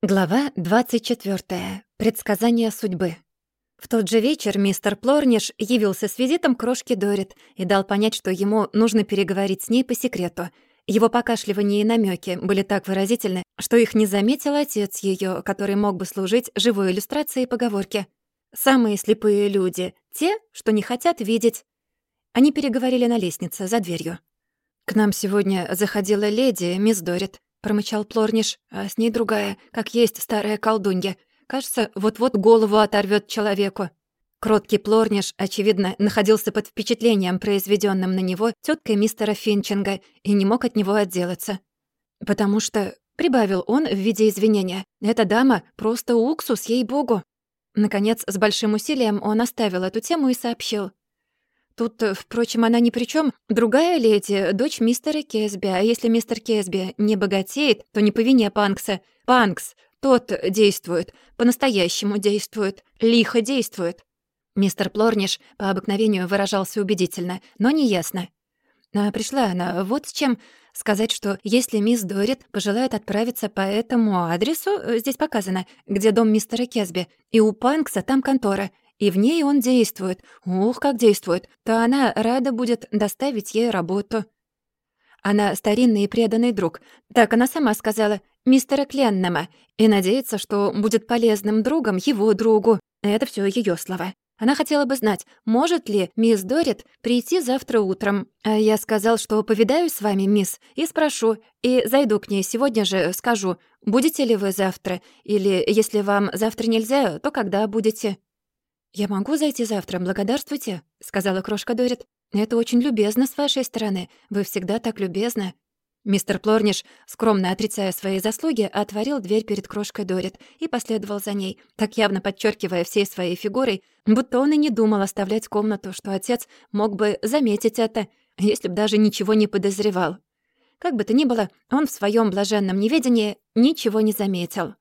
Глава 24. Предсказание судьбы. В тот же вечер мистер Плорниш явился с визитом к крошке Дорит и дал понять, что ему нужно переговорить с ней по секрету. Его покашливания и намеки были так выразительны, что их не заметил отец ее, который мог бы служить живой иллюстрацией поговорки. «Самые слепые люди — те, что не хотят видеть». Они переговорили на лестнице, за дверью. «К нам сегодня заходила леди, мисс Дорит», — промычал Плорниш, а с ней другая, как есть старая колдунья. Кажется, вот-вот голову оторвет человеку. Кроткий Плорниш, очевидно, находился под впечатлением, произведенным на него теткой мистера Финчинга, и не мог от него отделаться. «Потому что», — прибавил он в виде извинения, «эта дама просто уксус, ей-богу». Наконец, с большим усилием он оставил эту тему и сообщил. Тут, э, впрочем, она ни при чем. Другая леди — дочь мистера Кесби, а если мистер Кесби не богатеет, то не по вине Панкса. Панкс, тот действует, по-настоящему действует, лихо действует. Мистер Плорниш по обыкновению выражался убедительно, но неясно. А пришла она вот с чем сказать, что если мисс Дорит пожелает отправиться по этому адресу, э, здесь показано, где дом мистера Кесби, и у Панкса там контора, и в ней он действует. Ух, как действует. То она рада будет доставить ей работу. Она старинный и преданный друг. Так она сама сказала, мистера Кленнема, и надеется, что будет полезным другом его другу. Это все ее слова. Она хотела бы знать, может ли мисс Дорит прийти завтра утром. А я сказал, что повидаюсь с вами, мисс, и спрошу, и зайду к ней сегодня же, скажу, будете ли вы завтра, или если вам завтра нельзя, то когда будете. «Я могу зайти завтра, благодарствуйте», — сказала крошка Дорит. «Это очень любезно с вашей стороны. Вы всегда так любезны». Мистер Плорниш, скромно отрицая свои заслуги, отворил дверь перед крошкой Дорит и последовал за ней, так явно подчеркивая всей своей фигурой, будто он и не думал оставлять комнату, что отец мог бы заметить это, если б даже ничего не подозревал. Как бы то ни было, он в своем блаженном неведении ничего не заметил.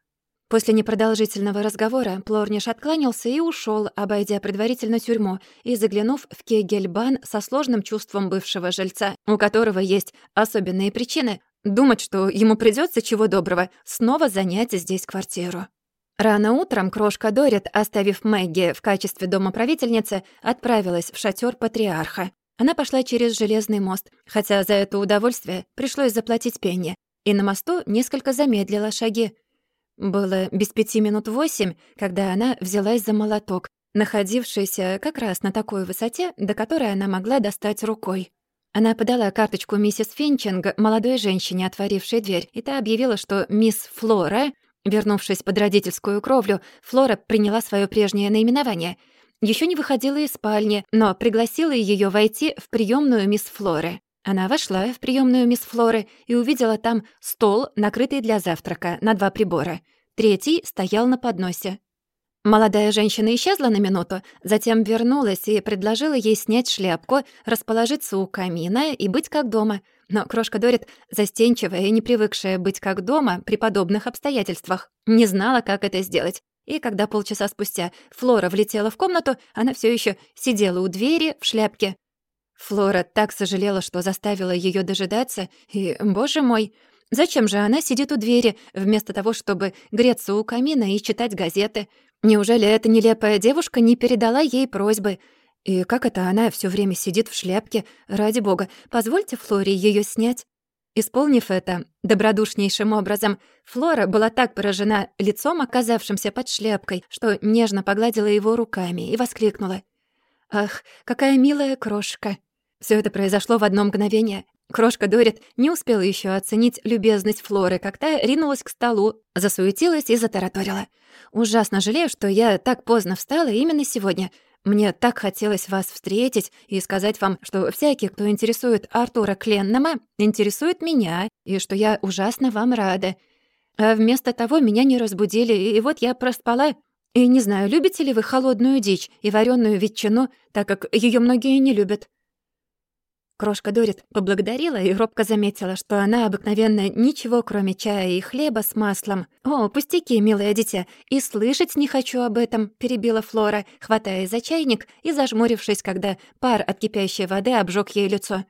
После непродолжительного разговора Плорниш откланялся и ушел, обойдя предварительно тюрьму и заглянув в Кегельбан со сложным чувством бывшего жильца, у которого есть особенные причины думать, что ему придется чего доброго снова занять здесь квартиру. Рано утром крошка Дорит, оставив Мэгги в качестве домоправительницы, отправилась в шатер патриарха. Она пошла через железный мост, хотя за это удовольствие пришлось заплатить пенни, и на мосту несколько замедлила шаги, было без пяти минут восемь, когда она взялась за молоток, находившийся как раз на такой высоте, до которой она могла достать рукой. Она подала карточку миссис Финчинг молодой женщине, отворившей дверь, и та объявила, что мисс Флора, вернувшись под родительскую кровлю, Флора приняла свое прежнее наименование. Еще не выходила из спальни, но пригласила ее войти в приемную мисс Флоры. Она вошла в приемную мисс Флоры и увидела там стол, накрытый для завтрака, на два прибора. Третий стоял на подносе. Молодая женщина исчезла на минуту, затем вернулась и предложила ей снять шляпку, расположиться у камина и быть как дома. Но крошка Дорит, застенчивая и не привыкшая быть как дома при подобных обстоятельствах, не знала, как это сделать. И когда полчаса спустя Флора влетела в комнату, она все еще сидела у двери в шляпке. Флора так сожалела, что заставила ее дожидаться, и, боже мой, зачем же она сидит у двери, вместо того, чтобы греться у камина и читать газеты? Неужели эта нелепая девушка не передала ей просьбы? И как это она все время сидит в шляпке? Ради бога, позвольте Флоре ее снять. Исполнив это добродушнейшим образом, Флора была так поражена лицом, оказавшимся под шляпкой, что нежно погладила его руками и воскликнула. «Ах, какая милая крошка!» Все это произошло в одно мгновение. Крошка Дорит не успела еще оценить любезность Флоры, как та ринулась к столу, засуетилась и затараторила. «Ужасно жалею, что я так поздно встала именно сегодня. Мне так хотелось вас встретить и сказать вам, что всякий, кто интересует Артура Кленнама, интересует меня, и что я ужасно вам рада. А вместо того меня не разбудили, и вот я проспала. И не знаю, любите ли вы холодную дичь и вареную ветчину, так как ее многие не любят. Крошка Дорит поблагодарила и робко заметила, что она обыкновенно ничего, кроме чая и хлеба с маслом. «О, пустяки, милое дитя, и слышать не хочу об этом», — перебила Флора, хватая за чайник и зажмурившись, когда пар от кипящей воды обжег ей лицо.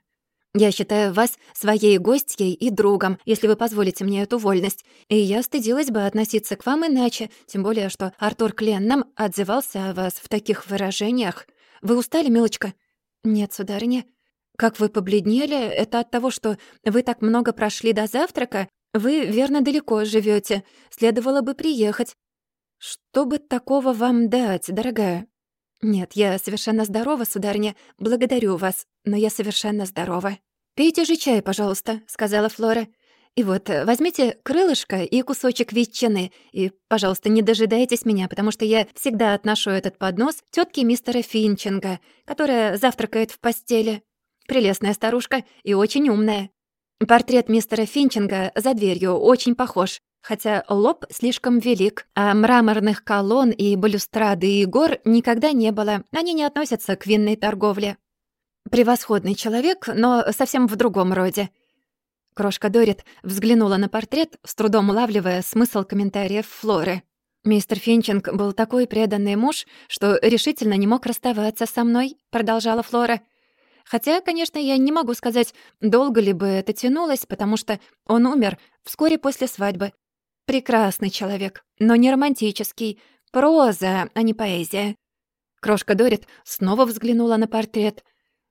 Я считаю вас своей гостьей и другом, если вы позволите мне эту вольность. И я стыдилась бы относиться к вам иначе, тем более, что Артур Кленном отзывался о вас в таких выражениях. Вы устали, милочка?» «Нет, сударыня». «Как вы побледнели? Это от того, что вы так много прошли до завтрака? Вы, верно, далеко живете. Следовало бы приехать. Что бы такого вам дать, дорогая?» «Нет, я совершенно здорова, сударыня. Благодарю вас, но я совершенно здорова». «Пейте же чай, пожалуйста», — сказала Флора. «И вот, возьмите крылышко и кусочек ветчины, и, пожалуйста, не дожидайтесь меня, потому что я всегда отношу этот поднос тетке мистера Финчинга, которая завтракает в постели. Прелестная старушка и очень умная. Портрет мистера Финчинга за дверью очень похож хотя лоб слишком велик, а мраморных колонн и балюстрады и гор никогда не было, они не относятся к винной торговле. Превосходный человек, но совсем в другом роде. Крошка Дорит взглянула на портрет, с трудом улавливая смысл комментариев Флоры. «Мистер Финчинг был такой преданный муж, что решительно не мог расставаться со мной», — продолжала Флора. «Хотя, конечно, я не могу сказать, долго ли бы это тянулось, потому что он умер вскоре после свадьбы, Прекрасный человек, но не романтический. Проза, а не поэзия. Крошка Дорит снова взглянула на портрет.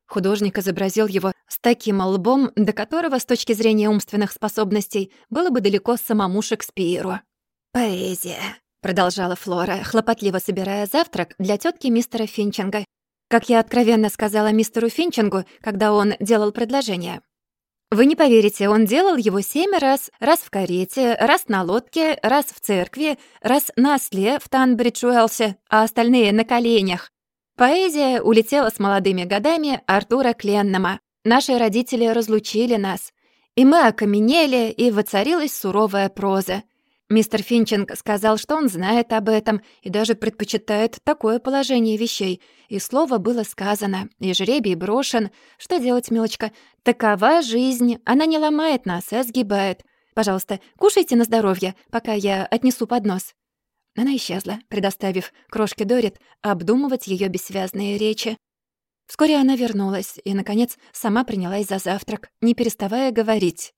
Художник изобразил его с таким лбом, до которого, с точки зрения умственных способностей, было бы далеко самому Шекспиру. «Поэзия», — продолжала Флора, хлопотливо собирая завтрак для тетки мистера Финчинга. Как я откровенно сказала мистеру Финчингу, когда он делал предложение. Вы не поверите, он делал его семь раз. Раз в карете, раз на лодке, раз в церкви, раз на осле в Танбридж-Уэлсе, а остальные на коленях. Поэзия улетела с молодыми годами Артура Кленнама. Наши родители разлучили нас. И мы окаменели, и воцарилась суровая проза. Мистер Финчинг сказал, что он знает об этом и даже предпочитает такое положение вещей. И слово было сказано, и жребий брошен. Что делать, милочка? Такова жизнь. Она не ломает нас, а сгибает. Пожалуйста, кушайте на здоровье, пока я отнесу поднос». Она исчезла, предоставив крошке Дорит обдумывать ее бессвязные речи. Вскоре она вернулась и, наконец, сама принялась за завтрак, не переставая говорить.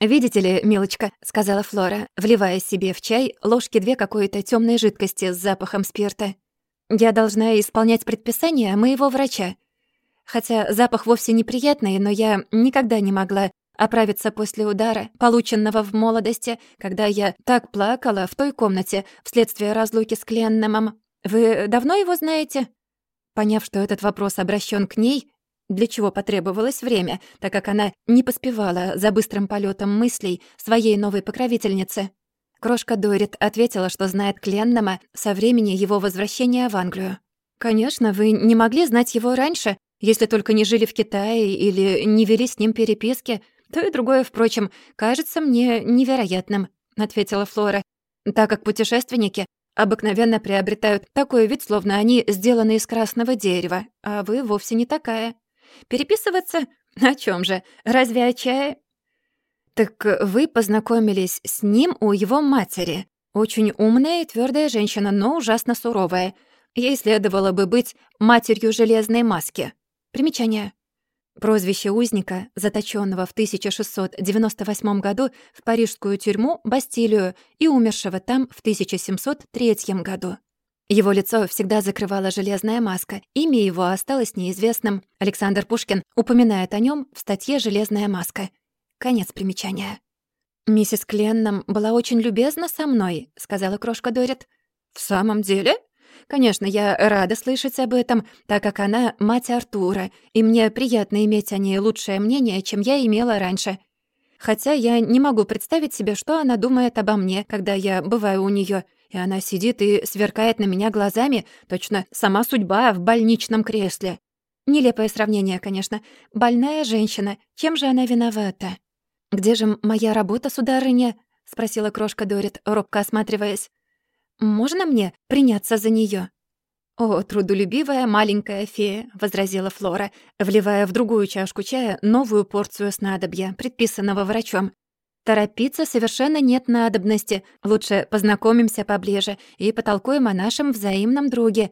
«Видите ли, милочка», — сказала Флора, вливая себе в чай ложки две какой-то темной жидкости с запахом спирта. «Я должна исполнять предписания моего врача. Хотя запах вовсе неприятный, но я никогда не могла оправиться после удара, полученного в молодости, когда я так плакала в той комнате вследствие разлуки с Кленнемом. Вы давно его знаете?» Поняв, что этот вопрос обращен к ней, для чего потребовалось время, так как она не поспевала за быстрым полетом мыслей своей новой покровительницы. Крошка Дорит ответила, что знает Кленнама со времени его возвращения в Англию. «Конечно, вы не могли знать его раньше, если только не жили в Китае или не вели с ним переписки. То и другое, впрочем, кажется мне невероятным», — ответила Флора, «так как путешественники обыкновенно приобретают такой вид, словно они сделаны из красного дерева, а вы вовсе не такая». Переписываться? О чем же? Разве о чае? Так вы познакомились с ним у его матери. Очень умная и твердая женщина, но ужасно суровая. Ей следовало бы быть матерью железной маски. Примечание. Прозвище узника, заточенного в 1698 году в парижскую тюрьму Бастилию и умершего там в 1703 году. Его лицо всегда закрывала железная маска. Имя его осталось неизвестным. Александр Пушкин упоминает о нем в статье «Железная маска». Конец примечания. «Миссис Кленном была очень любезна со мной», — сказала крошка Дорит. «В самом деле?» «Конечно, я рада слышать об этом, так как она мать Артура, и мне приятно иметь о ней лучшее мнение, чем я имела раньше. Хотя я не могу представить себе, что она думает обо мне, когда я бываю у нее и она сидит и сверкает на меня глазами, точно сама судьба в больничном кресле. Нелепое сравнение, конечно. Больная женщина. Чем же она виновата? «Где же моя работа, сударыня?» — спросила крошка Дорит, робко осматриваясь. «Можно мне приняться за неё?» «О, трудолюбивая маленькая фея», — возразила Флора, вливая в другую чашку чая новую порцию снадобья, предписанного врачом. Торопиться совершенно нет надобности. Лучше познакомимся поближе и потолкуем о нашем взаимном друге.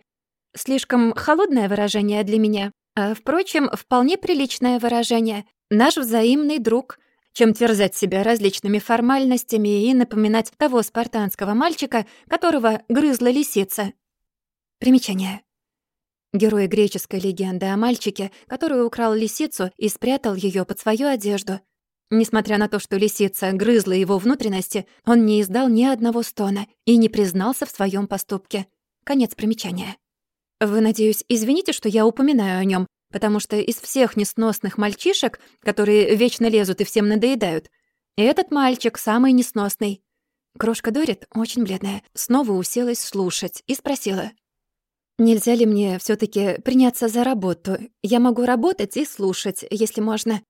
Слишком холодное выражение для меня. А, впрочем, вполне приличное выражение. наш взаимный друг, чем терзать себя различными формальностями и напоминать того спартанского мальчика, которого грызла лисица. Примечание. Герой греческой легенды о мальчике, который украл лисицу и спрятал ее под свою одежду. Несмотря на то, что лисица грызла его внутренности, он не издал ни одного стона и не признался в своем поступке. Конец примечания. Вы, надеюсь, извините, что я упоминаю о нем, потому что из всех несносных мальчишек, которые вечно лезут и всем надоедают, этот мальчик самый несносный. Крошка Дорит, очень бледная, снова уселась слушать и спросила. «Нельзя ли мне все таки приняться за работу? Я могу работать и слушать, если можно».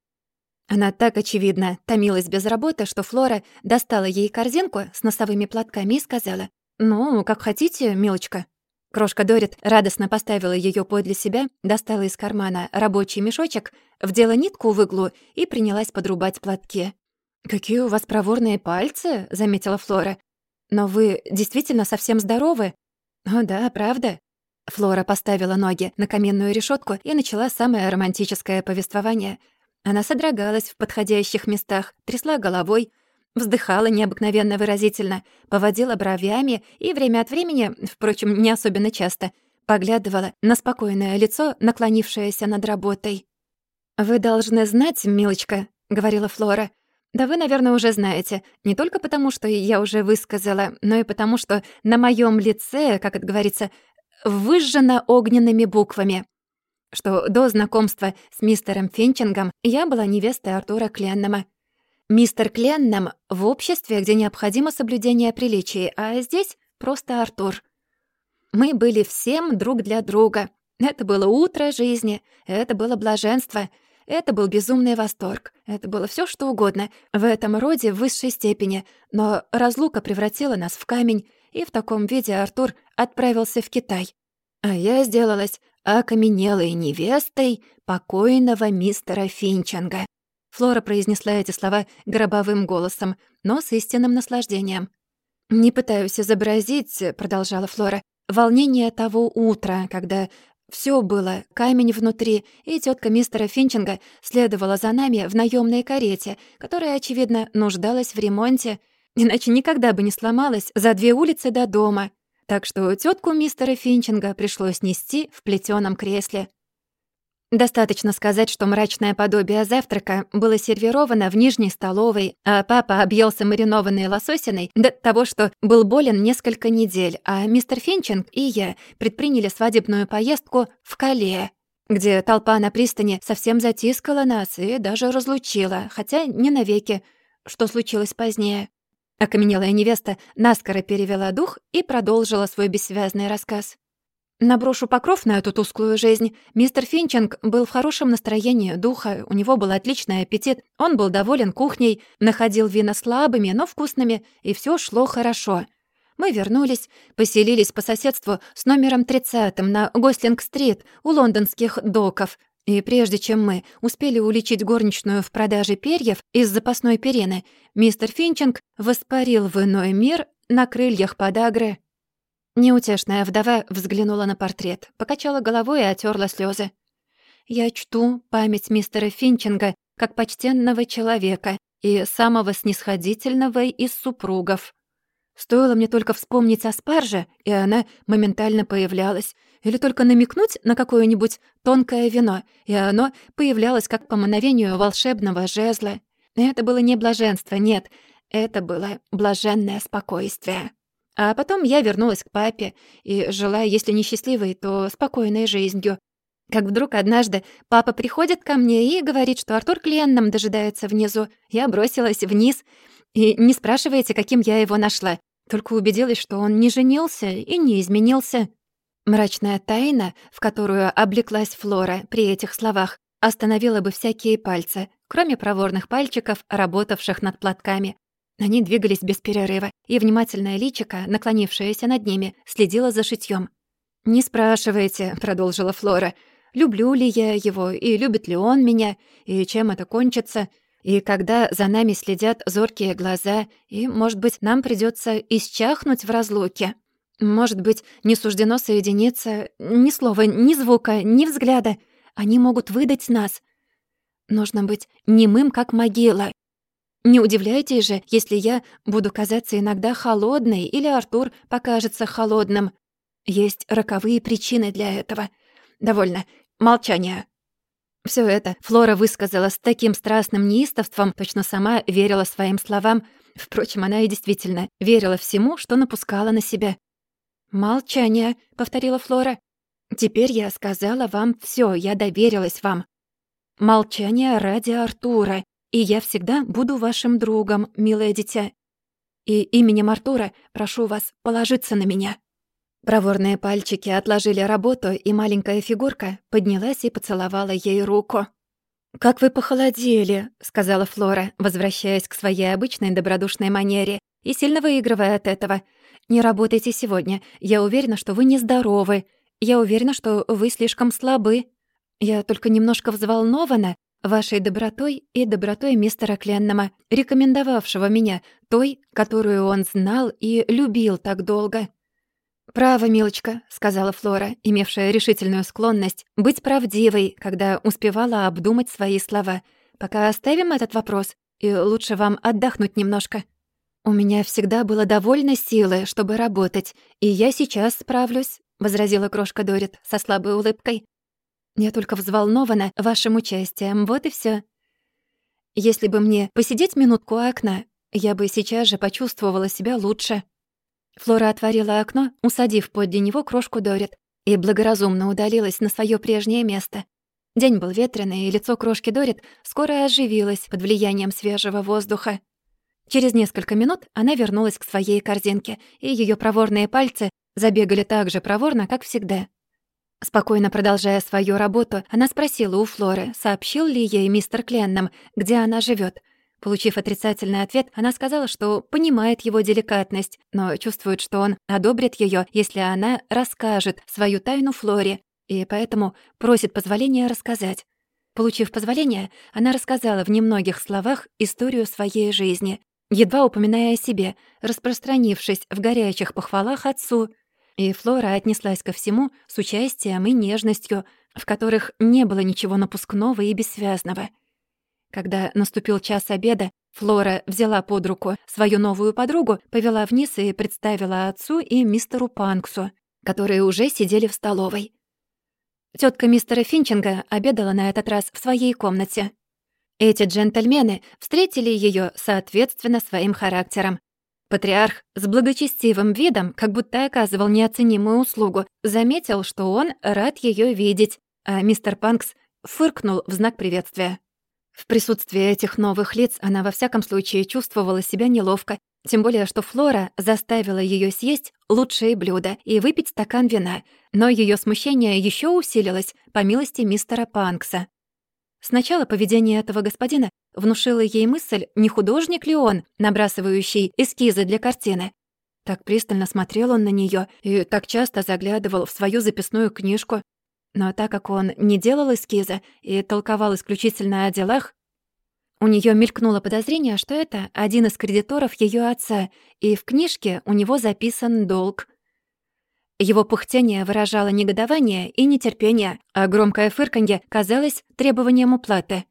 Она так очевидно томилась без работы, что Флора достала ей корзинку с носовыми платками и сказала, «Ну, как хотите, милочка». Крошка Дорит радостно поставила ее подле себя, достала из кармана рабочий мешочек, вдела нитку в иглу и принялась подрубать платки. «Какие у вас проворные пальцы», — заметила Флора. «Но вы действительно совсем здоровы?» «О да, правда». Флора поставила ноги на каменную решетку и начала самое романтическое повествование — она содрогалась в подходящих местах, трясла головой, вздыхала необыкновенно выразительно, поводила бровями и время от времени, впрочем, не особенно часто, поглядывала на спокойное лицо, наклонившееся над работой. «Вы должны знать, милочка», — говорила Флора, «да вы, наверное, уже знаете, не только потому, что я уже высказала, но и потому, что на моем лице, как это говорится, выжжено огненными буквами что до знакомства с мистером Финчингом я была невестой Артура Кленнама. Мистер Кленнам в обществе, где необходимо соблюдение приличий, а здесь просто Артур. Мы были всем друг для друга. Это было утро жизни, это было блаженство, это был безумный восторг, это было все что угодно, в этом роде в высшей степени, но разлука превратила нас в камень, и в таком виде Артур отправился в Китай. А я сделалась окаменелой невестой покойного мистера Финчинга. Флора произнесла эти слова гробовым голосом, но с истинным наслаждением. «Не пытаюсь изобразить», — продолжала Флора, «волнение того утра, когда все было, камень внутри, и тетка мистера Финчинга следовала за нами в наемной карете, которая, очевидно, нуждалась в ремонте, иначе никогда бы не сломалась за две улицы до дома, так что тетку мистера Финчинга пришлось нести в плетеном кресле. Достаточно сказать, что мрачное подобие завтрака было сервировано в нижней столовой, а папа объелся маринованной лососиной до того, что был болен несколько недель, а мистер Финчинг и я предприняли свадебную поездку в Кале, где толпа на пристани совсем затискала нас и даже разлучила, хотя не навеки, что случилось позднее. Окаменелая невеста наскоро перевела дух и продолжила свой бессвязный рассказ. Наброшу покров на эту тусклую жизнь. Мистер Финчинг был в хорошем настроении духа, у него был отличный аппетит, он был доволен кухней, находил вина слабыми, но вкусными, и все шло хорошо. Мы вернулись, поселились по соседству с номером 30 на Гослинг-стрит у лондонских доков, и прежде чем мы успели уличить горничную в продаже перьев из запасной перины, мистер Финчинг воспарил в иной мир на крыльях подагры. Неутешная вдова взглянула на портрет, покачала головой и отерла слезы. «Я чту память мистера Финчинга как почтенного человека и самого снисходительного из супругов. Стоило мне только вспомнить о спарже, и она моментально появлялась, или только намекнуть на какое-нибудь тонкое вино, и оно появлялось как по мановению волшебного жезла. Это было не блаженство, нет, это было блаженное спокойствие. А потом я вернулась к папе и жила, если не счастливой, то спокойной жизнью. Как вдруг однажды папа приходит ко мне и говорит, что Артур Кленном дожидается внизу. Я бросилась вниз. И не спрашивайте, каким я его нашла. Только убедилась, что он не женился и не изменился. Мрачная тайна, в которую облеклась Флора при этих словах, остановила бы всякие пальцы, кроме проворных пальчиков, работавших над платками. Они двигались без перерыва, и внимательная личика, наклонившаяся над ними, следила за шитьём. «Не спрашивайте», — продолжила Флора, — «люблю ли я его, и любит ли он меня, и чем это кончится, и когда за нами следят зоркие глаза, и, может быть, нам придётся исчахнуть в разлуке». Может быть, не суждено соединиться ни слова, ни звука, ни взгляда. Они могут выдать нас. Нужно быть немым, как могила. Не удивляйтесь же, если я буду казаться иногда холодной или Артур покажется холодным. Есть роковые причины для этого. Довольно. Молчание. Все это Флора высказала с таким страстным неистовством, точно сама верила своим словам. Впрочем, она и действительно верила всему, что напускала на себя. «Молчание», — повторила Флора. «Теперь я сказала вам все, я доверилась вам. Молчание ради Артура, и я всегда буду вашим другом, милое дитя. И именем Артура прошу вас положиться на меня». Проворные пальчики отложили работу, и маленькая фигурка поднялась и поцеловала ей руку. «Как вы похолодели», — сказала Флора, возвращаясь к своей обычной добродушной манере и сильно выигрывая от этого. «Не работайте сегодня. Я уверена, что вы нездоровы. Я уверена, что вы слишком слабы. Я только немножко взволнована, вашей добротой и добротой мистера Кленнама, рекомендовавшего меня, той, которую он знал и любил так долго». «Право, милочка», — сказала Флора, имевшая решительную склонность быть правдивой, когда успевала обдумать свои слова. «Пока оставим этот вопрос, и лучше вам отдохнуть немножко». «У меня всегда было довольно силы, чтобы работать, и я сейчас справлюсь», — возразила крошка Дорит со слабой улыбкой. Я только взволнована вашим участием, вот и все. Если бы мне посидеть минутку у окна, я бы сейчас же почувствовала себя лучше». Флора отворила окно, усадив подле него крошку Дорит, и благоразумно удалилась на свое прежнее место. День был ветреный, и лицо крошки Дорит скоро оживилось под влиянием свежего воздуха. Через несколько минут она вернулась к своей корзинке, и ее проворные пальцы забегали так же проворно, как всегда. Спокойно продолжая свою работу, она спросила у Флоры, сообщил ли ей мистер Кленном, где она живет. Получив отрицательный ответ, она сказала, что понимает его деликатность, но чувствует, что он одобрит ее, если она расскажет свою тайну Флоре, и поэтому просит позволения рассказать. Получив позволение, она рассказала в немногих словах историю своей жизни, едва упоминая о себе, распространившись в горячих похвалах отцу — и Флора отнеслась ко всему с участием и нежностью, в которых не было ничего напускного и бессвязного. Когда наступил час обеда, Флора взяла под руку свою новую подругу, повела вниз и представила отцу и мистеру Панксу, которые уже сидели в столовой. Тетка мистера Финчинга обедала на этот раз в своей комнате. Эти джентльмены встретили ее соответственно своим характером, Патриарх с благочестивым видом, как будто оказывал неоценимую услугу, заметил, что он рад ее видеть, а мистер Панкс фыркнул в знак приветствия. В присутствии этих новых лиц она во всяком случае чувствовала себя неловко, тем более что Флора заставила ее съесть лучшие блюда и выпить стакан вина, но ее смущение еще усилилось по милости мистера Панкса. Сначала поведение этого господина внушило ей мысль, не художник ли он, набрасывающий эскизы для картины. Так пристально смотрел он на нее и так часто заглядывал в свою записную книжку. Но так как он не делал эскиза и толковал исключительно о делах, у нее мелькнуло подозрение, что это один из кредиторов ее отца, и в книжке у него записан долг — его пыхтение выражало негодование и нетерпение, а громкое фырканье казалось требованием уплаты.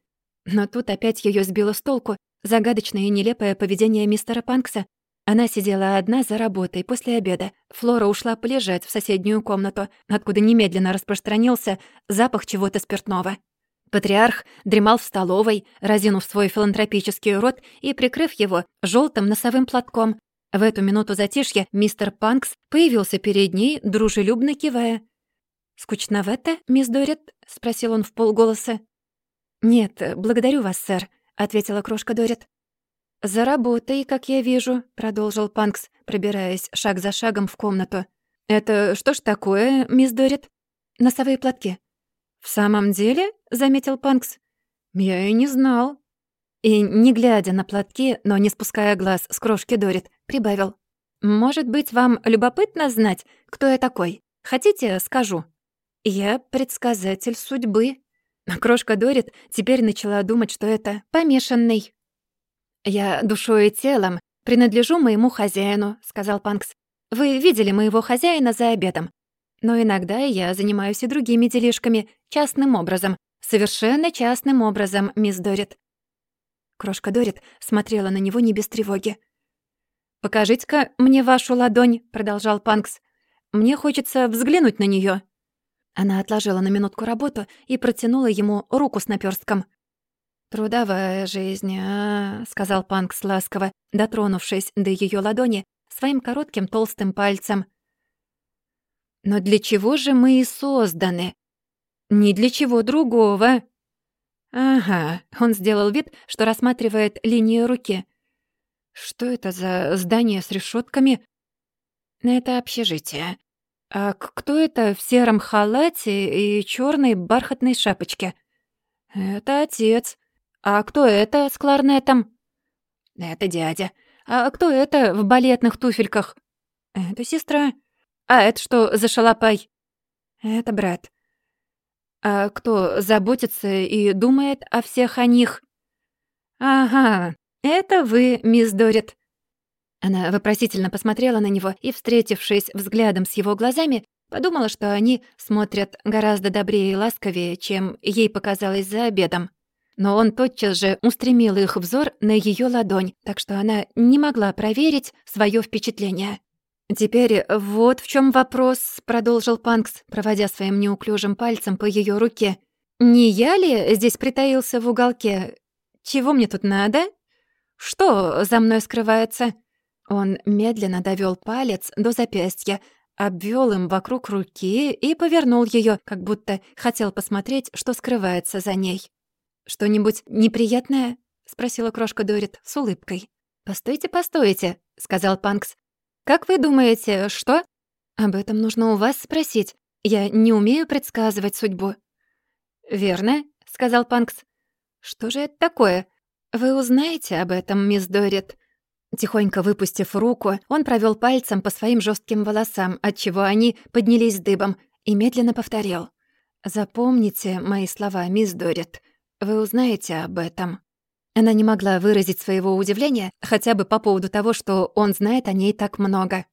Но тут опять ее сбило с толку загадочное и нелепое поведение мистера Панкса. Она сидела одна за работой после обеда. Флора ушла полежать в соседнюю комнату, откуда немедленно распространился запах чего-то спиртного. Патриарх дремал в столовой, разинув свой филантропический рот и прикрыв его желтым носовым платком, в эту минуту затишья мистер Панкс появился перед ней, дружелюбно кивая. «Скучновато, мисс Дорит?» — спросил он в полголоса. «Нет, благодарю вас, сэр», — ответила крошка Дорит. «За работой, как я вижу», — продолжил Панкс, пробираясь шаг за шагом в комнату. «Это что ж такое, мисс Дорит?» «Носовые платки». «В самом деле?» — заметил Панкс. «Я и не знал». И, не глядя на платки, но не спуская глаз с крошки Дорит, прибавил. «Может быть, вам любопытно знать, кто я такой? Хотите, скажу?» «Я предсказатель судьбы». Крошка Дорит теперь начала думать, что это помешанный. «Я душой и телом принадлежу моему хозяину», — сказал Панкс. «Вы видели моего хозяина за обедом. Но иногда я занимаюсь и другими делишками, частным образом, Совершенно частным образом, мисс Дорит. Крошка Дорит смотрела на него не без тревоги. «Покажите-ка мне вашу ладонь», — продолжал Панкс. «Мне хочется взглянуть на неё». Она отложила на минутку работу и протянула ему руку с наперстком. «Трудовая жизнь, а, — сказал Панкс ласково, дотронувшись до её ладони своим коротким толстым пальцем. «Но для чего же мы и созданы? Ни для чего другого». «Ага», — он сделал вид, что рассматривает линию руки. Что это за здание с решетками? Это общежитие. А кто это в сером халате и черной бархатной шапочке? Это отец. А кто это с кларнетом? Это дядя. А кто это в балетных туфельках? Это сестра. А это что за шалопай? Это брат. А кто заботится и думает о всех о них? Ага, «Это вы, мисс Дорит». Она вопросительно посмотрела на него и, встретившись взглядом с его глазами, подумала, что они смотрят гораздо добрее и ласковее, чем ей показалось за обедом. Но он тотчас же устремил их взор на ее ладонь, так что она не могла проверить свое впечатление. «Теперь вот в чем вопрос», — продолжил Панкс, проводя своим неуклюжим пальцем по ее руке. «Не я ли здесь притаился в уголке? Чего мне тут надо?» Что за мной скрывается?» Он медленно довёл палец до запястья, обвёл им вокруг руки и повернул её, как будто хотел посмотреть, что скрывается за ней. «Что-нибудь неприятное?» — спросила крошка Дорит с улыбкой. «Постойте, постойте», — сказал Панкс. «Как вы думаете, что?» «Об этом нужно у вас спросить. Я не умею предсказывать судьбу». «Верно», — сказал Панкс. «Что же это такое?» «Вы узнаете об этом, мисс Дорит?» Тихонько выпустив руку, он провёл пальцем по своим жёстким волосам, отчего они поднялись дыбом, и медленно повторил. «Запомните мои слова, мисс Дорит. Вы узнаете об этом». Она не могла выразить своего удивления хотя бы по поводу того, что он знает о ней так много.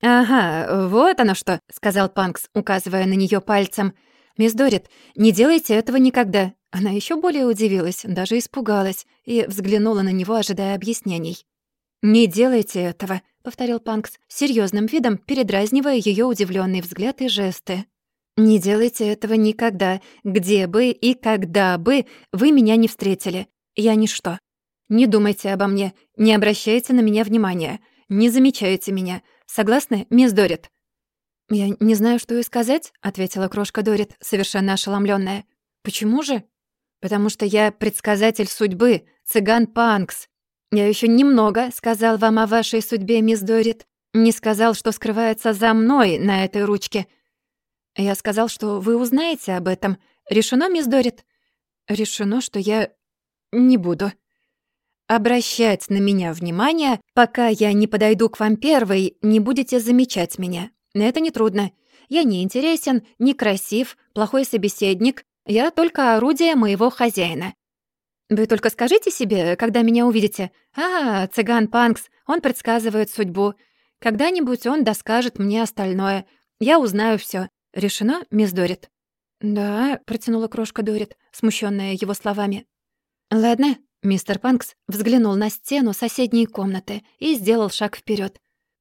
«Ага, вот оно что», — сказал Панкс, указывая на неё пальцем. «Мисс Дорит, не делайте этого никогда. Она еще более удивилась, даже испугалась, и взглянула на него, ожидая объяснений. «Не делайте этого», — повторил Панкс, серьезным видом передразнивая ее удивленный взгляд и жесты. «Не делайте этого никогда, где бы и когда бы вы меня не встретили. Я ничто. Не думайте обо мне, не обращайте на меня внимания, не замечайте меня. Согласны, мисс Дорит?» «Я не знаю, что и сказать», — ответила крошка Дорит, совершенно ошеломленная. «Почему же?» Потому что я предсказатель судьбы, цыган Панкс. Я еще немного сказал вам о вашей судьбе, мисс Дорит. Не сказал, что скрывается за мной на этой ручке. Я сказал, что вы узнаете об этом. Решено, мисс Дорит? Решено, что я не буду. Обращать на меня внимание, пока я не подойду к вам первой, не будете замечать меня. Это нетрудно. Я не интересен, не плохой собеседник, я только орудие моего хозяина. Вы только скажите себе, когда меня увидите, «А, цыган Панкс, он предсказывает судьбу. Когда-нибудь он доскажет мне остальное. Я узнаю все. Решено, мисс Дорит?» «Да», — протянула крошка Дорит, смущенная его словами. «Ладно», — мистер Панкс взглянул на стену соседней комнаты и сделал шаг вперед.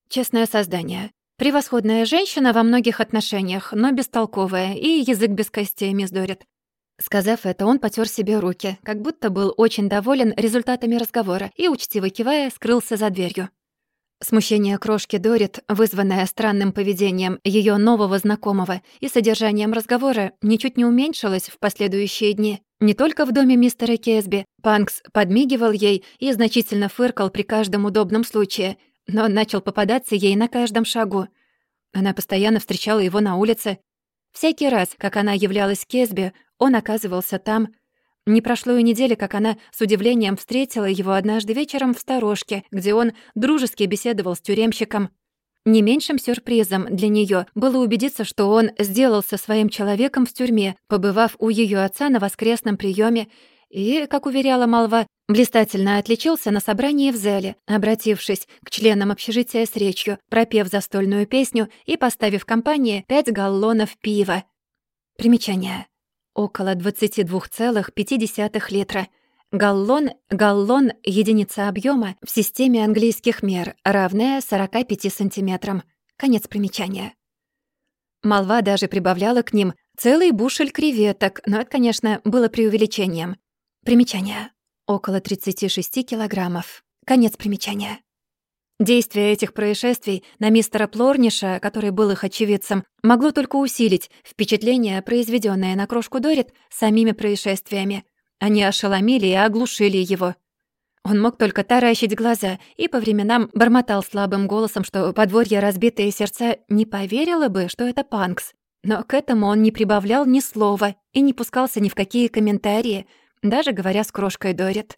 «Честное создание. Превосходная женщина во многих отношениях, но бестолковая, и язык без костей, мисс Дорит. Сказав это, он потёр себе руки, как будто был очень доволен результатами разговора и, учтиво кивая, скрылся за дверью. Смущение крошки Дорит, вызванное странным поведением её нового знакомого и содержанием разговора, ничуть не уменьшилось в последующие дни. Не только в доме мистера Кесби. Панкс подмигивал ей и значительно фыркал при каждом удобном случае, но начал попадаться ей на каждом шагу. Она постоянно встречала его на улице. Всякий раз, как она являлась Кесби, он оказывался там. Не прошло и недели, как она с удивлением встретила его однажды вечером в сторожке, где он дружески беседовал с тюремщиком. Не меньшим сюрпризом для неё было убедиться, что он сделался своим человеком в тюрьме, побывав у её отца на воскресном приёме, и, как уверяла молва, блистательно отличился на собрании в зале, обратившись к членам общежития с речью, пропев застольную песню и поставив компании пять галлонов пива. Примечание. около 22,5 литра. Галлон — галлон — единица объема в системе английских мер, равная 45 сантиметрам. Конец примечания. Молва даже прибавляла к ним целый бушель креветок, но это, конечно, было преувеличением. Примечание. Около 36 килограммов. Конец примечания. Действие этих происшествий на мистера Плорниша, который был их очевидцем, могло только усилить впечатление, произведённое на крошку Дорит самими происшествиями. Они ошеломили и оглушили его. Он мог только таращить глаза и по временам бормотал слабым голосом, что подворье разбитые сердца не поверило бы, что это Панкс. Но к этому он не прибавлял ни слова и не пускался ни в какие комментарии, даже говоря с крошкой Дорит.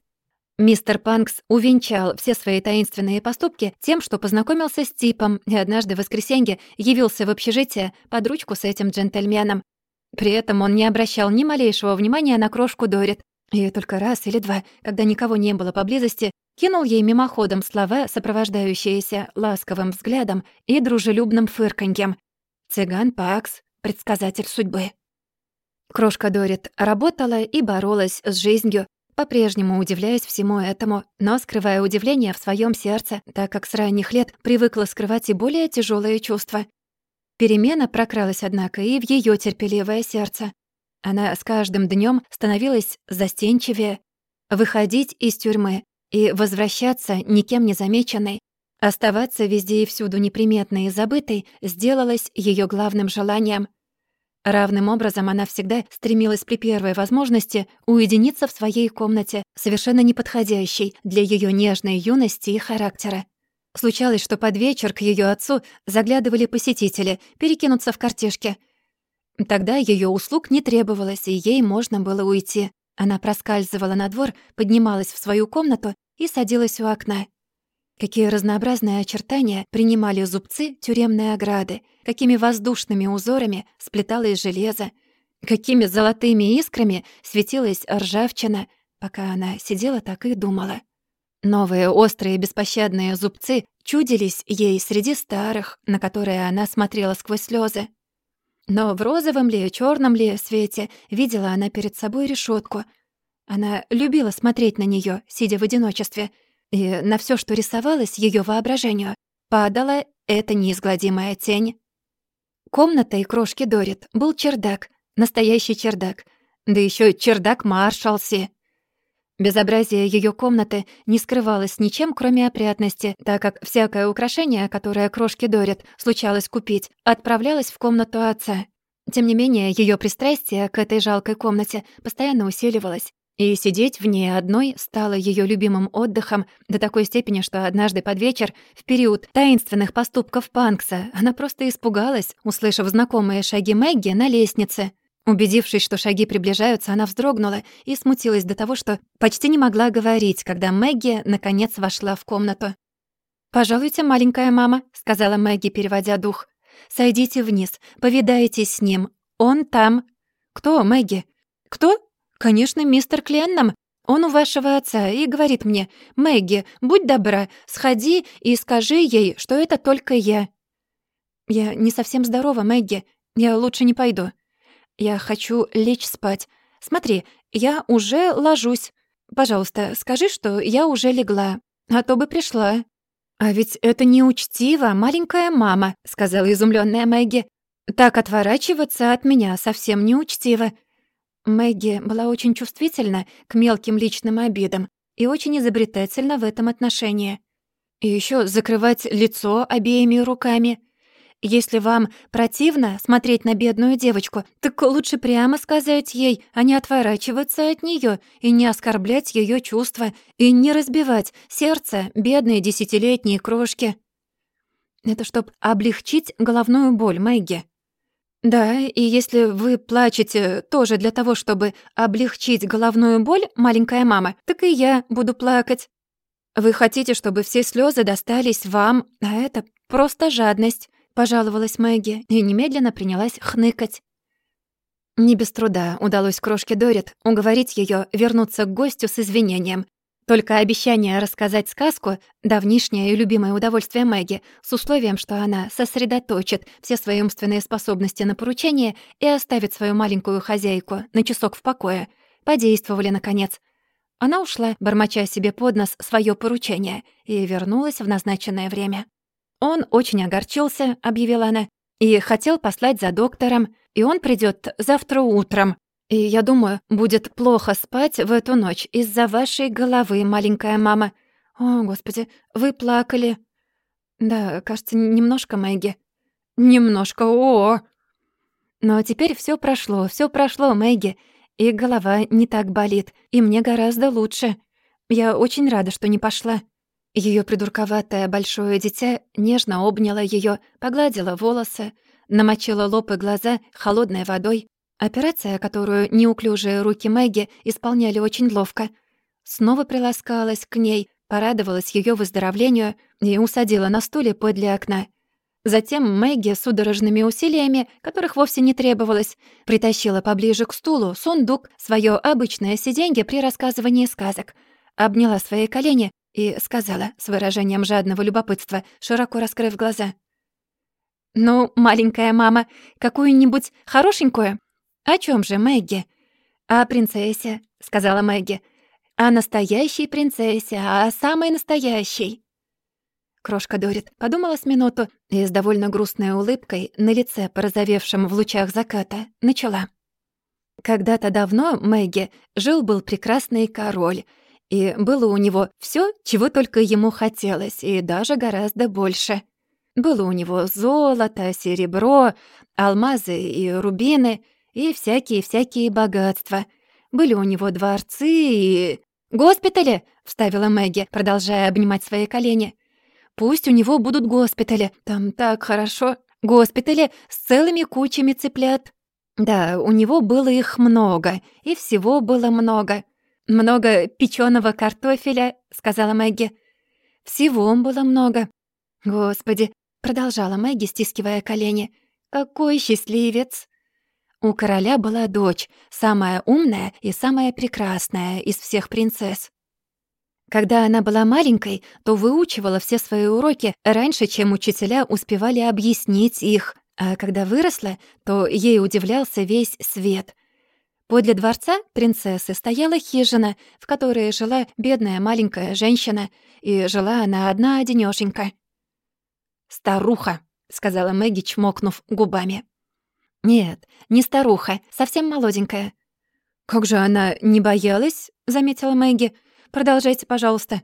Мистер Панкс увенчал все свои таинственные поступки тем, что познакомился с типом и однажды в воскресенье явился в общежитие под ручку с этим джентльменом. При этом он не обращал ни малейшего внимания на крошку Дорит, и только раз или два, когда никого не было поблизости, кинул ей мимоходом слова, сопровождающиеся ласковым взглядом и дружелюбным фырканьем. «Цыган Пакс, предсказатель судьбы». Крошка Дорит работала и боролась с жизнью, по-прежнему удивляясь всему этому, но скрывая удивление в своем сердце, так как с ранних лет привыкла скрывать и более тяжелые чувства. Перемена прокралась, однако, и в ее терпеливое сердце. Она с каждым днем становилась застенчивее. Выходить из тюрьмы и возвращаться никем не замеченной, оставаться везде и всюду неприметной и забытой, сделалось ее главным желанием — Равным образом она всегда стремилась при первой возможности уединиться в своей комнате, совершенно неподходящей для ее нежной юности и характера. Случалось, что под вечер к ее отцу заглядывали посетители, перекинуться в картишки. Тогда ее услуг не требовалось, и ей можно было уйти. Она проскальзывала на двор, поднималась в свою комнату и садилась у окна. Какие разнообразные очертания принимали зубцы тюремной ограды, какими воздушными узорами сплеталось железо, какими золотыми искрами светилась ржавчина, пока она сидела так и думала. Новые острые беспощадные зубцы чудились ей среди старых, на которые она смотрела сквозь слезы. Но в розовом ли, черном ли свете видела она перед собой решетку. Она любила смотреть на нее, сидя в одиночестве — и на все, что рисовалось ее воображению, падала эта неизгладимая тень. Комнатой крошки Дорит был чердак, настоящий чердак, да еще чердак Маршалси. Безобразие ее комнаты не скрывалось ничем, кроме опрятности, так как всякое украшение, которое крошке Дорит случалось купить, отправлялось в комнату отца. Тем не менее, ее пристрастие к этой жалкой комнате постоянно усиливалось. И сидеть в ней одной стало ее любимым отдыхом до такой степени, что однажды под вечер, в период таинственных поступков Панкса, она просто испугалась, услышав знакомые шаги Мэгги на лестнице. Убедившись, что шаги приближаются, она вздрогнула и смутилась до того, что почти не могла говорить, когда Мэгги наконец вошла в комнату. «Пожалуйте, маленькая мама», — сказала Мэгги, переводя дух. «Сойдите вниз, повидайтесь с ним. Он там». «Кто, Мэгги?» «Кто?» «Конечно, мистер Кленном. Он у вашего отца и говорит мне, «Мэгги, будь добра, сходи и скажи ей, что это только я». «Я не совсем здорова, Мэгги. Я лучше не пойду. Я хочу лечь спать. Смотри, я уже ложусь. Пожалуйста, скажи, что я уже легла, а то бы пришла». «А ведь это неучтиво, маленькая мама», — сказала изумленная Мэгги. «Так отворачиваться от меня совсем неучтиво. Мэгги была очень чувствительна к мелким личным обидам и очень изобретательна в этом отношении. И еще закрывать лицо обеими руками. Если вам противно смотреть на бедную девочку, так лучше прямо сказать ей, а не отворачиваться от нее и не оскорблять ее чувства, и не разбивать сердце бедной десятилетней крошки. Это чтоб облегчить головную боль Мэгги. «Да, и если вы плачете тоже для того, чтобы облегчить головную боль, маленькая мама, так и я буду плакать. Вы хотите, чтобы все слезы достались вам, а это просто жадность», — пожаловалась Мэгги и немедленно принялась хныкать. Не без труда удалось крошке Дорит уговорить ее вернуться к гостю с извинением. Только обещание рассказать сказку — давнишнее и любимое удовольствие Мэгги, с условием, что она сосредоточит все свои умственные способности на поручение и оставит свою маленькую хозяйку на часок в покое, подействовали, наконец. Она ушла, бормоча себе под нос своё поручение, и вернулась в назначенное время. «Он очень огорчился», — объявила она, «и хотел послать за доктором, и он придёт завтра утром. И я думаю, будет плохо спать в эту ночь из-за вашей головы, маленькая мама. О, господи, вы плакали. Да, кажется, немножко, Мэгги. Немножко, о. Но теперь всё прошло, всё прошло, Мэгги. И голова не так болит, и мне гораздо лучше. Я очень рада, что не пошла. Её придурковатое большое дитя нежно обняло её, погладило волосы, намочила лоб и глаза холодной водой, Операция, которую неуклюжие руки Мэгги исполняли очень ловко, снова приласкалась к ней, порадовалась ее выздоровлению и усадила на стуле подле окна. Затем Мэгги судорожными усилиями, которых вовсе не требовалось, притащила поближе к стулу сундук, свое обычное сиденье при рассказывании сказок, обняла свои колени и сказала с выражением жадного любопытства, широко раскрыв глаза. «Ну, маленькая мама, какую-нибудь хорошенькую?» «О чем же, Мэгги?» «О принцессе», — сказала Мэгги. «О настоящей принцессе, о самой настоящей». Крошка Дорит подумала с минуту и с довольно грустной улыбкой на лице, порозовевшем в лучах заката, начала. Когда-то давно, Мэгги, жил-был прекрасный король, и было у него все, чего только ему хотелось, и даже гораздо больше. Было у него золото, серебро, алмазы и рубины — и всякие-всякие богатства. Были у него дворцы и... «Госпитали!» — вставила Мэгги, продолжая обнимать свои колени. «Пусть у него будут госпитали, там так хорошо. Госпитали с целыми кучами цыплят». Да, у него было их много, и всего было много. «Много печёного картофеля», — сказала Мэгги. «Всего было много». «Господи», — продолжала Мэгги, стискивая колени, — «какой счастливец!» У короля была дочь, самая умная и самая прекрасная из всех принцесс. Когда она была маленькой, то выучивала все свои уроки раньше, чем учителя успевали объяснить их, а когда выросла, то ей удивлялся весь свет. Подле дворца принцессы стояла хижина, в которой жила бедная маленькая женщина, и жила она одна одинёшенька. «Старуха», — сказала Мэгги, чмокнув губами. «Нет, не старуха, совсем молоденькая». «Как же она не боялась?» — заметила Мэгги. «Продолжайте, пожалуйста».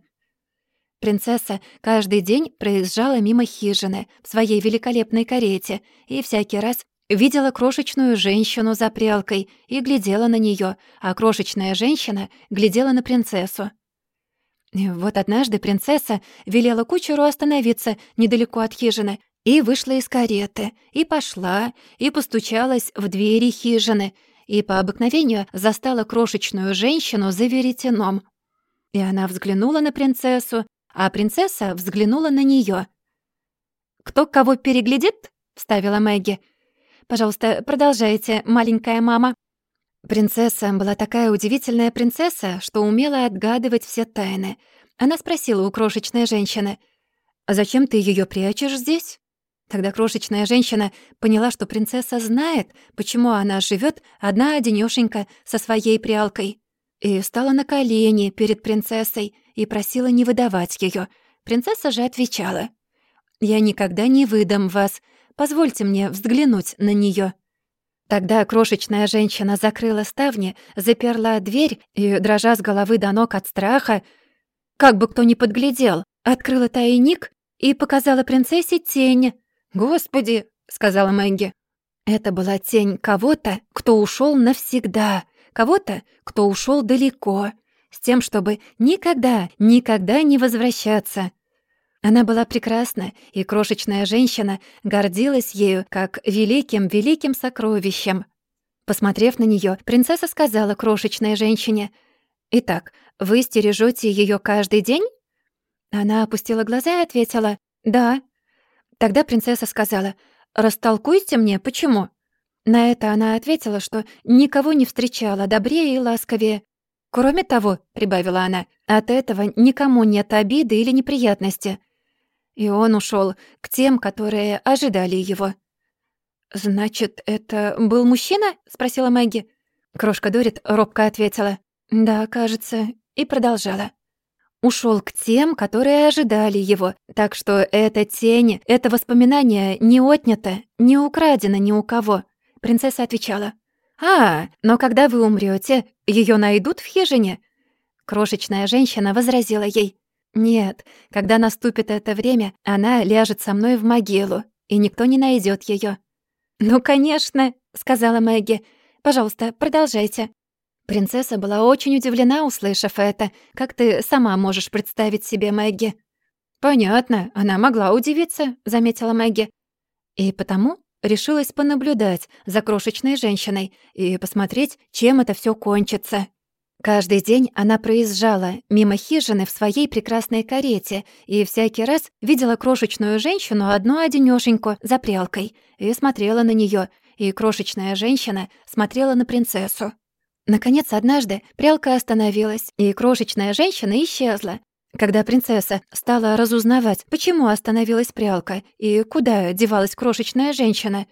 Принцесса каждый день проезжала мимо хижины в своей великолепной карете и всякий раз видела крошечную женщину за прялкой и глядела на неё, а крошечная женщина глядела на принцессу. И вот однажды принцесса велела кучеру остановиться недалеко от хижины и вышла из кареты, и пошла, и постучалась в двери хижины, и по обыкновению застала крошечную женщину за веретеном. И она взглянула на принцессу, а принцесса взглянула на неё. «Кто кого переглядит?» — вставила Мэгги. «Пожалуйста, продолжайте, маленькая мама». Принцесса была такая удивительная принцесса, что умела отгадывать все тайны. Она спросила у крошечной женщины, «А зачем ты её прячешь здесь?» Тогда крошечная женщина поняла, что принцесса знает, почему она живет одна одинёшенька со своей прялкой, и встала на колени перед принцессой и просила не выдавать её. Принцесса же отвечала, «Я никогда не выдам вас. Позвольте мне взглянуть на неё». Тогда крошечная женщина закрыла ставни, заперла дверь и, дрожа с головы до ног от страха, как бы кто ни подглядел, открыла тайник и показала принцессе тень, «Господи!» — сказала Мэгги. Это была тень кого-то, кто ушел навсегда, кого-то, кто ушел далеко, с тем, чтобы никогда, никогда не возвращаться. Она была прекрасна, и крошечная женщина гордилась ею как великим-великим сокровищем. Посмотрев на нее, принцесса сказала крошечной женщине, «Итак, вы стережете ее каждый день?» Она опустила глаза и ответила, «Да». Тогда принцесса сказала, «Растолкуйте мне, почему?» На это она ответила, что никого не встречала добрее и ласковее. Кроме того, прибавила она, от этого никому нет обиды или неприятности. И он ушел к тем, которые ожидали его. «Значит, это был мужчина?» — спросила Мэгги. Крошка Дорит робко ответила. «Да, кажется», и продолжала. Ушел к тем, которые ожидали его, так что эта тень, это воспоминание не отнято, не украдено ни у кого. Принцесса отвечала. «А, но когда вы умрете, ее найдут в хижине?» Крошечная женщина возразила ей. «Нет, когда наступит это время, она ляжет со мной в могилу, и никто не найдет ее. «Ну, конечно», — сказала Мэгги. «Пожалуйста, продолжайте». Принцесса была очень удивлена, услышав это. Как ты сама можешь представить себе Мэгги? «Понятно, она могла удивиться», — заметила Мэгги. И потому решилась понаблюдать за крошечной женщиной и посмотреть, чем это все кончится. Каждый день она проезжала мимо хижины в своей прекрасной карете и всякий раз видела крошечную женщину одну-одинёшеньку за прялкой и смотрела на неё, и крошечная женщина смотрела на принцессу. Наконец, однажды прялка остановилась, и крошечная женщина исчезла. Когда принцесса стала разузнавать, почему остановилась прялка и куда девалась крошечная женщина,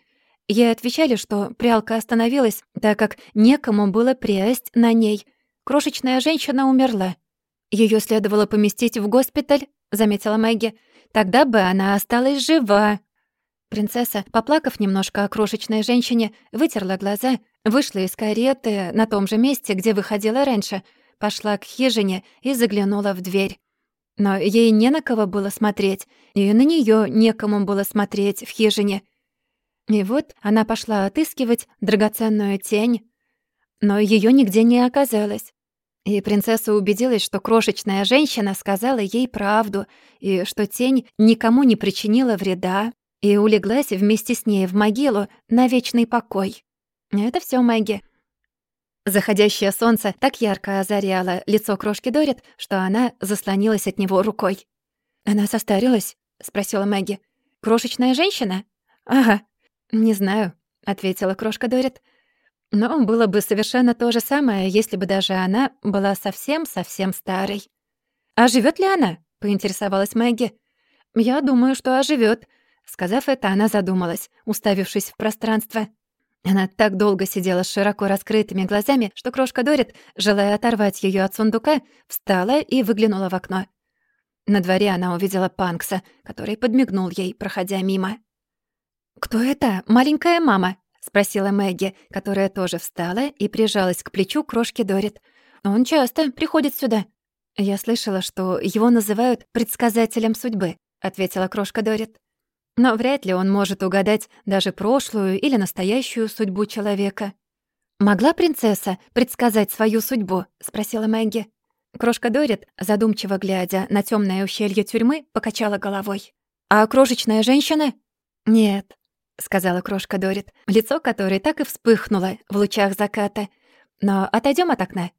ей отвечали, что прялка остановилась, так как некому было прясть на ней — Крошечная женщина умерла. Ее следовало поместить в госпиталь, заметила Мэгги. Тогда бы она осталась жива. Принцесса, поплакав немножко о крошечной женщине, вытерла глаза, вышла из кареты на том же месте, где выходила раньше, пошла к хижине и заглянула в дверь. Но ей не на кого было смотреть, и на нее некому было смотреть в хижине. И вот она пошла отыскивать драгоценную тень, но ее нигде не оказалось. И принцесса убедилась, что крошечная женщина сказала ей правду, и что тень никому не причинила вреда, и улеглась вместе с ней в могилу на вечный покой. Это все Мэгги. Заходящее солнце так ярко озаряло лицо крошки Дорит, что она заслонилась от него рукой. «Она состарилась?» — спросила Мэгги. «Крошечная женщина?» «Ага». «Не знаю», — ответила крошка Дорит. Но было бы совершенно то же самое, если бы даже она была совсем-совсем старой. «А живет ли она?» — поинтересовалась Мэгги. «Я думаю, что оживет. Сказав это, она задумалась, уставившись в пространство. Она так долго сидела с широко раскрытыми глазами, что крошка Дорит, желая оторвать ее от сундука, встала и выглянула в окно. На дворе она увидела Панкса, который подмигнул ей, проходя мимо. «Кто это? Маленькая мама?» — спросила Мэгги, которая тоже встала и прижалась к плечу крошки Дорит. «Он часто приходит сюда». «Я слышала, что его называют предсказателем судьбы», — ответила крошка Дорит. «Но вряд ли он может угадать даже прошлую или настоящую судьбу человека». «Могла принцесса предсказать свою судьбу?» — спросила Мэгги. Крошка Дорит, задумчиво глядя на темное ущелье тюрьмы, покачала головой. «А крошечная женщина?» «Нет, — сказала крошка Дорит, лицо которой так и вспыхнуло в лучах заката. «Но отойдем от окна.